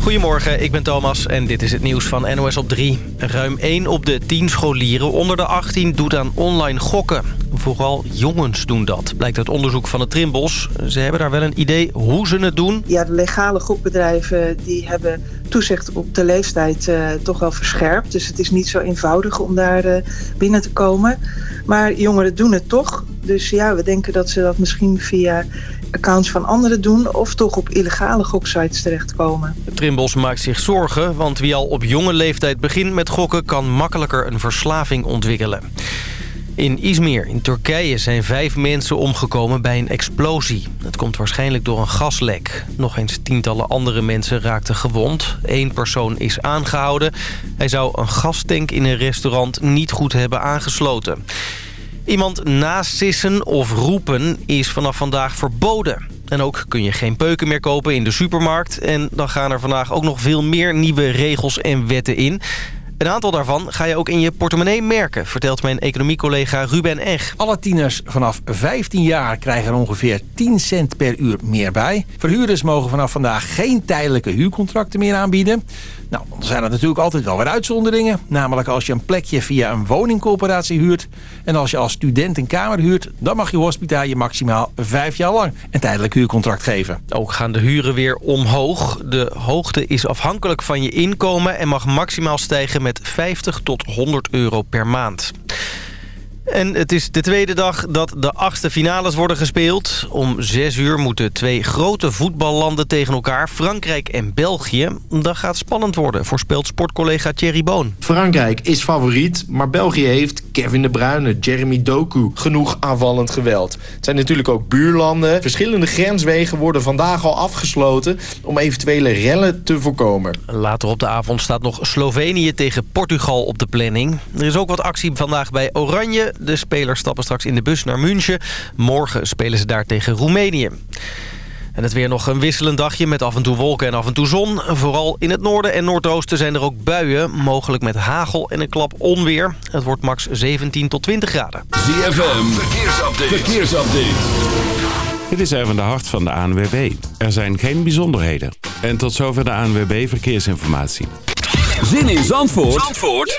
Goedemorgen, ik ben Thomas en dit is het nieuws van NOS op 3. Ruim 1 op de 10 scholieren onder de 18 doet aan online gokken. Vooral jongens doen dat, blijkt uit onderzoek van het Trimbos. Ze hebben daar wel een idee hoe ze het doen. Ja, de legale gokbedrijven die hebben toezicht op de leeftijd uh, toch wel verscherpt. Dus het is niet zo eenvoudig om daar uh, binnen te komen. Maar jongeren doen het toch. Dus ja, we denken dat ze dat misschien via accounts van anderen doen... of toch op illegale goksites terechtkomen. Trimbos maakt zich zorgen, want wie al op jonge leeftijd begint met gokken... kan makkelijker een verslaving ontwikkelen. In Izmir in Turkije zijn vijf mensen omgekomen bij een explosie. Het komt waarschijnlijk door een gaslek. Nog eens tientallen andere mensen raakten gewond. Eén persoon is aangehouden. Hij zou een gastank in een restaurant niet goed hebben aangesloten. Iemand nasissen of roepen is vanaf vandaag verboden. En ook kun je geen peuken meer kopen in de supermarkt. En dan gaan er vandaag ook nog veel meer nieuwe regels en wetten in. Een aantal daarvan ga je ook in je portemonnee merken... vertelt mijn economiecollega Ruben Eg. Alle tieners vanaf 15 jaar krijgen er ongeveer 10 cent per uur meer bij. Verhuurders mogen vanaf vandaag geen tijdelijke huurcontracten meer aanbieden. Nou, er zijn er natuurlijk altijd wel weer uitzonderingen. Namelijk als je een plekje via een woningcorporatie huurt. En als je als student een kamer huurt... dan mag je hospitaal je maximaal vijf jaar lang een tijdelijk huurcontract geven. Ook gaan de huren weer omhoog. De hoogte is afhankelijk van je inkomen... en mag maximaal stijgen met 50 tot 100 euro per maand. En het is de tweede dag dat de achtste finales worden gespeeld. Om zes uur moeten twee grote voetballanden tegen elkaar. Frankrijk en België. Dat gaat spannend worden, voorspelt sportcollega Thierry Boon. Frankrijk is favoriet, maar België heeft Kevin De Bruyne, Jeremy Doku genoeg aanvallend geweld. Het zijn natuurlijk ook buurlanden. Verschillende grenswegen worden vandaag al afgesloten... om eventuele rellen te voorkomen. Later op de avond staat nog Slovenië tegen Portugal op de planning. Er is ook wat actie vandaag bij Oranje. De spelers stappen straks in de bus naar München. Morgen spelen ze daar tegen Roemenië. En het weer nog een wisselend dagje met af en toe wolken en af en toe zon. Vooral in het noorden en noordoosten zijn er ook buien. Mogelijk met hagel en een klap onweer. Het wordt max 17 tot 20 graden. ZFM, verkeersupdate. verkeersupdate. Dit is even de hart van de ANWB. Er zijn geen bijzonderheden. En tot zover de ANWB Verkeersinformatie. Zin in Zandvoort, Zandvoort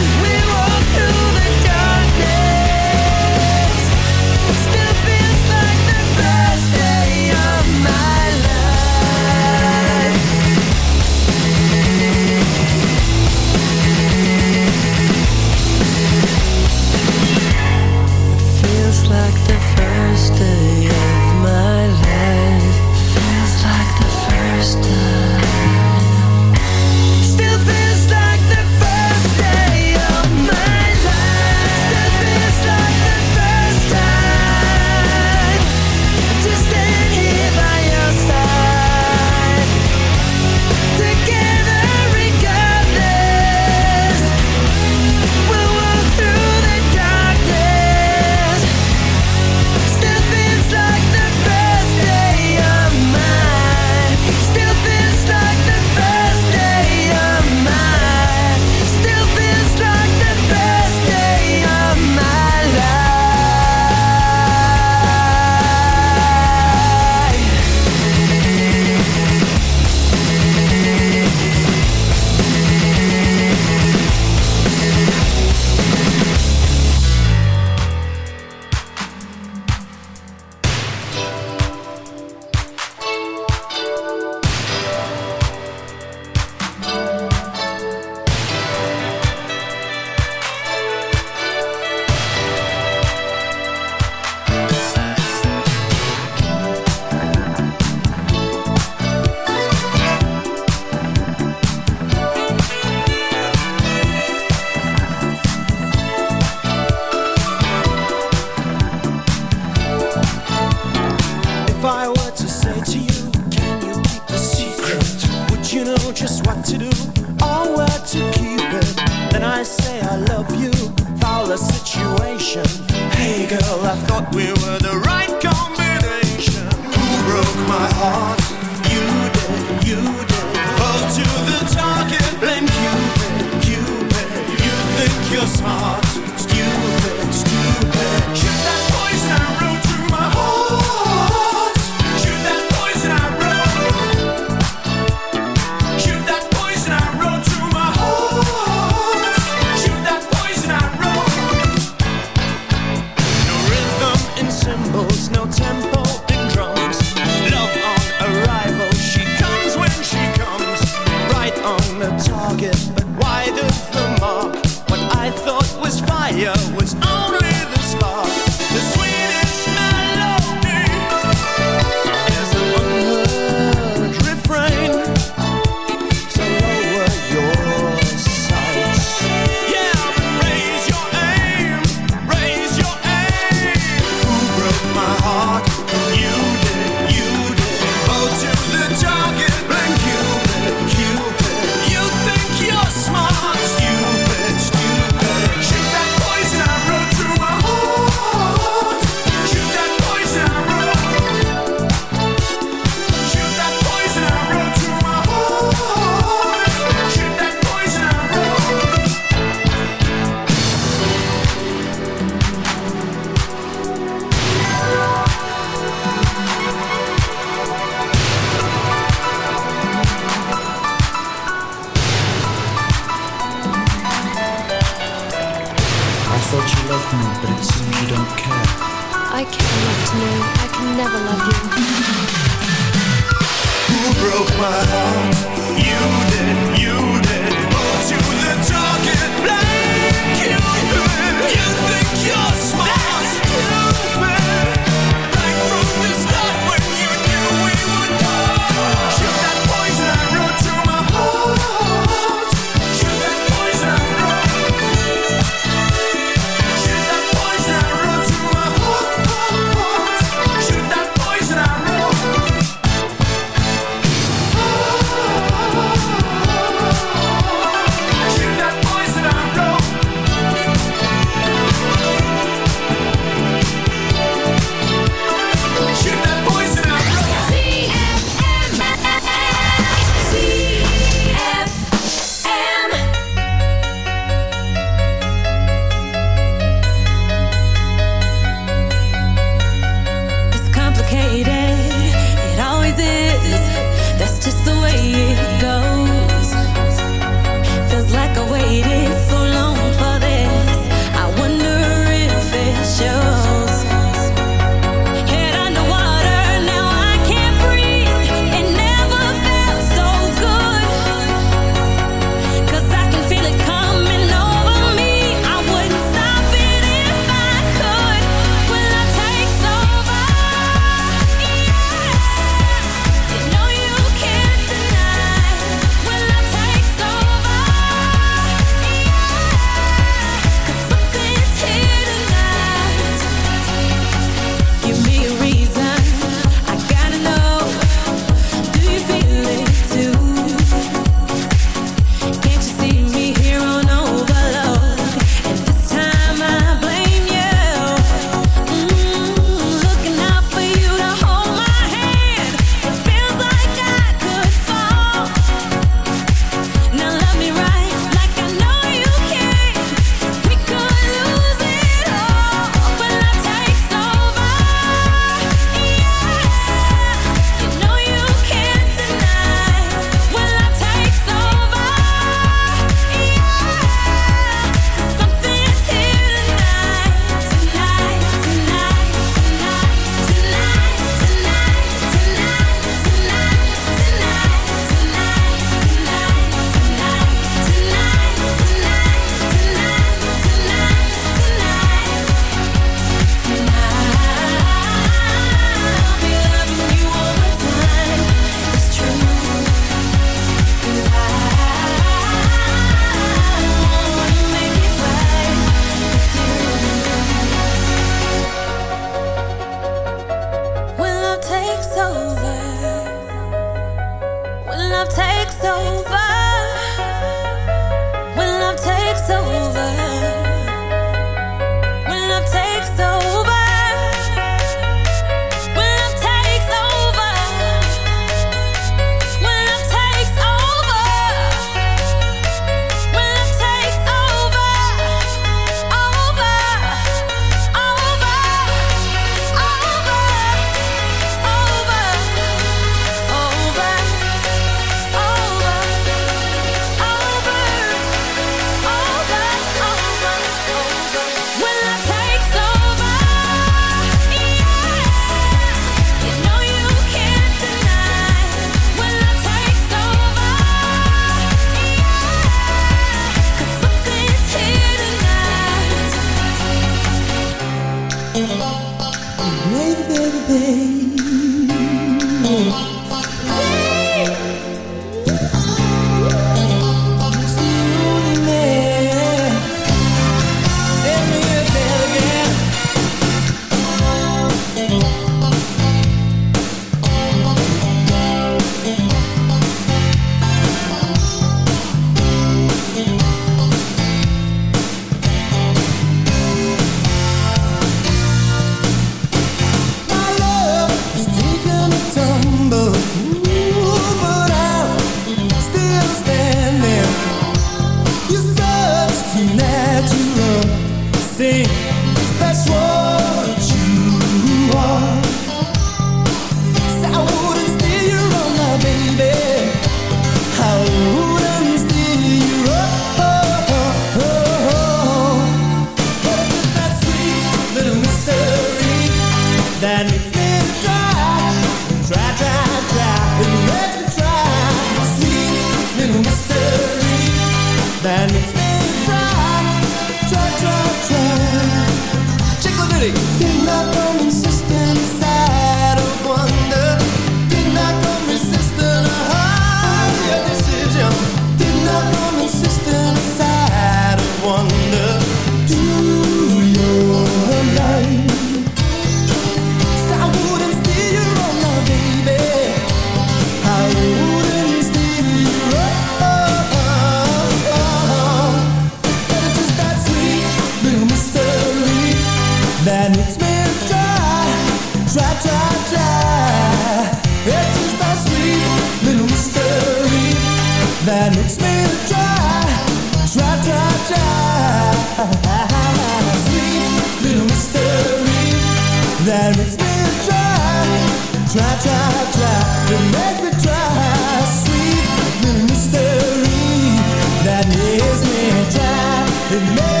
It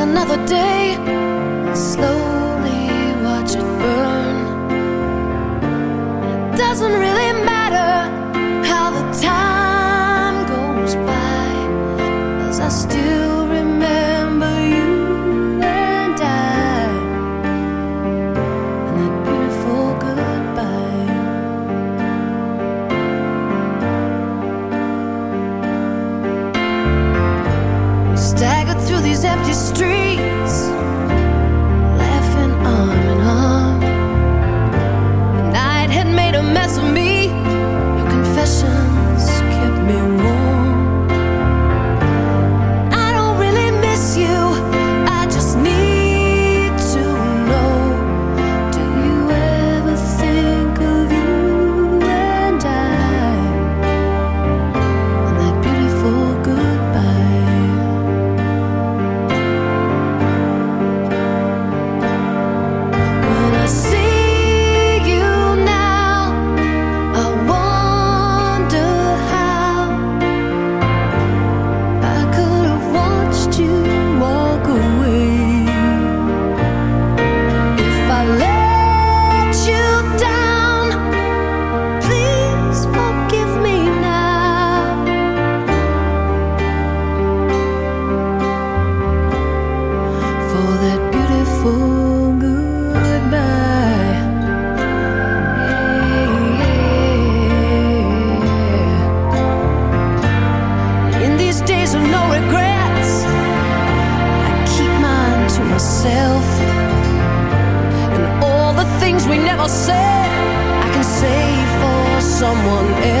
another day someone else.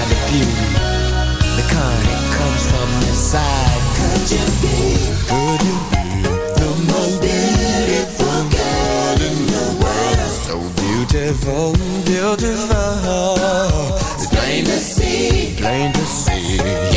kind of beauty, the kind that comes from inside. Could you be? Could you be the most beautiful girl in the world? So beautiful, beautiful. It's plain to see, plain to see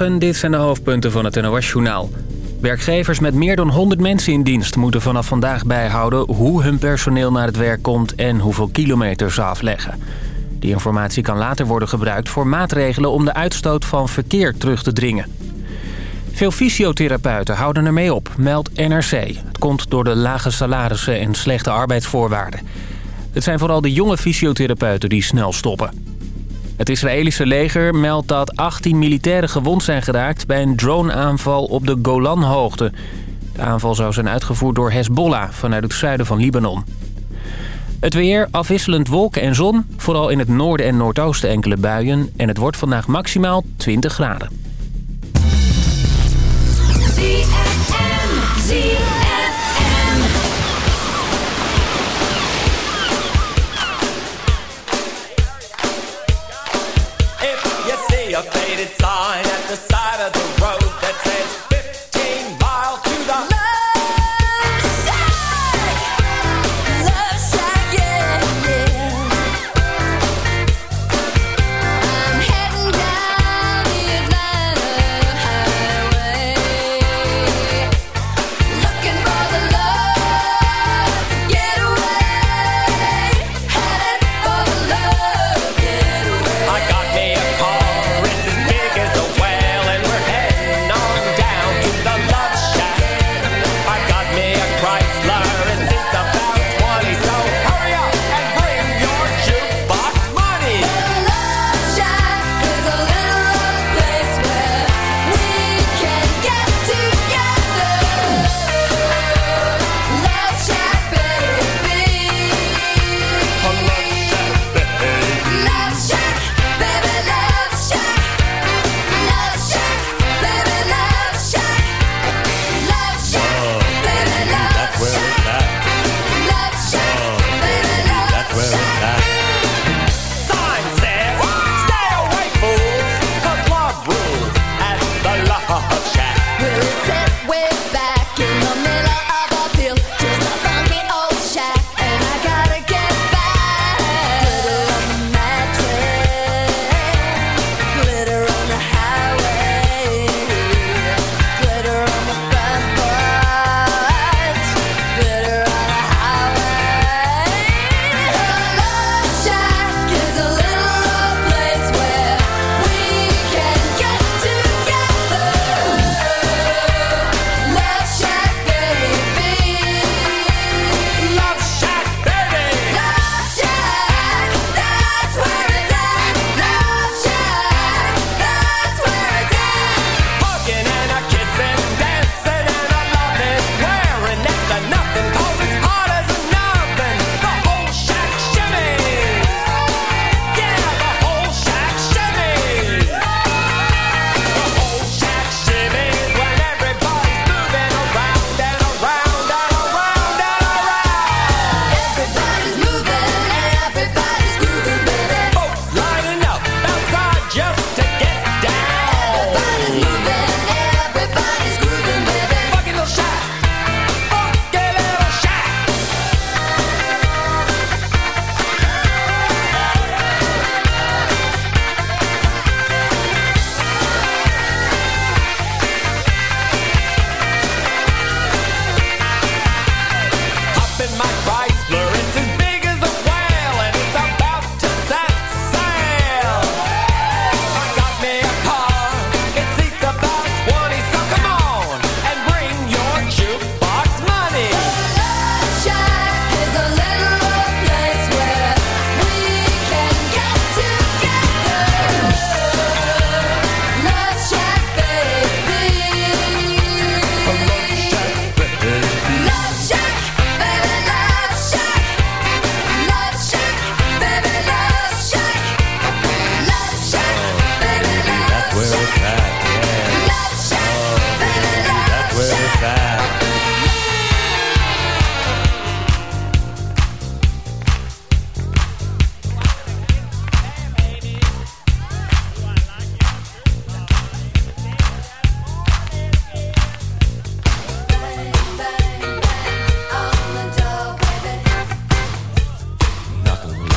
Dit zijn de hoofdpunten van het NOS-journaal. Werkgevers met meer dan 100 mensen in dienst moeten vanaf vandaag bijhouden... hoe hun personeel naar het werk komt en hoeveel kilometers ze afleggen. Die informatie kan later worden gebruikt voor maatregelen... om de uitstoot van verkeer terug te dringen. Veel fysiotherapeuten houden ermee op, meldt NRC. Het komt door de lage salarissen en slechte arbeidsvoorwaarden. Het zijn vooral de jonge fysiotherapeuten die snel stoppen. Het Israëlische leger meldt dat 18 militairen gewond zijn geraakt... bij een droneaanval op de Golanhoogte. De aanval zou zijn uitgevoerd door Hezbollah vanuit het zuiden van Libanon. Het weer, afwisselend wolken en zon. Vooral in het noorden en noordoosten enkele buien. En het wordt vandaag maximaal 20 graden.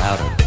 Powder.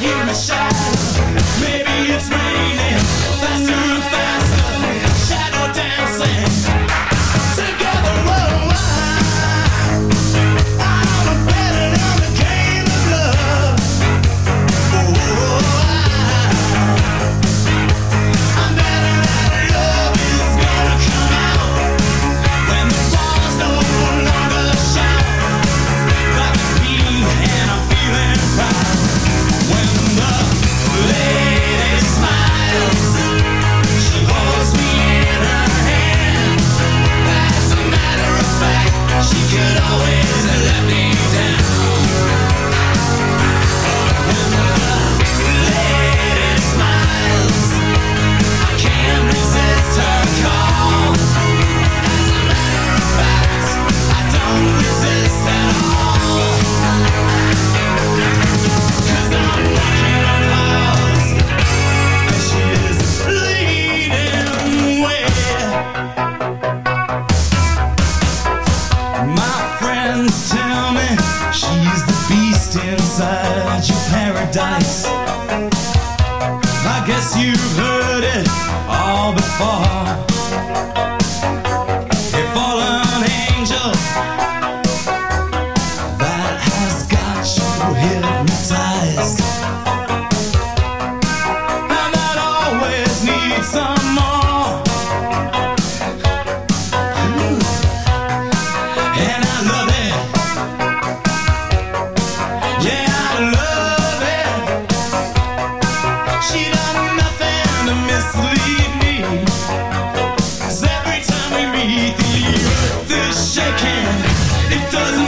Hear me side. beat the earth is shaking. It doesn't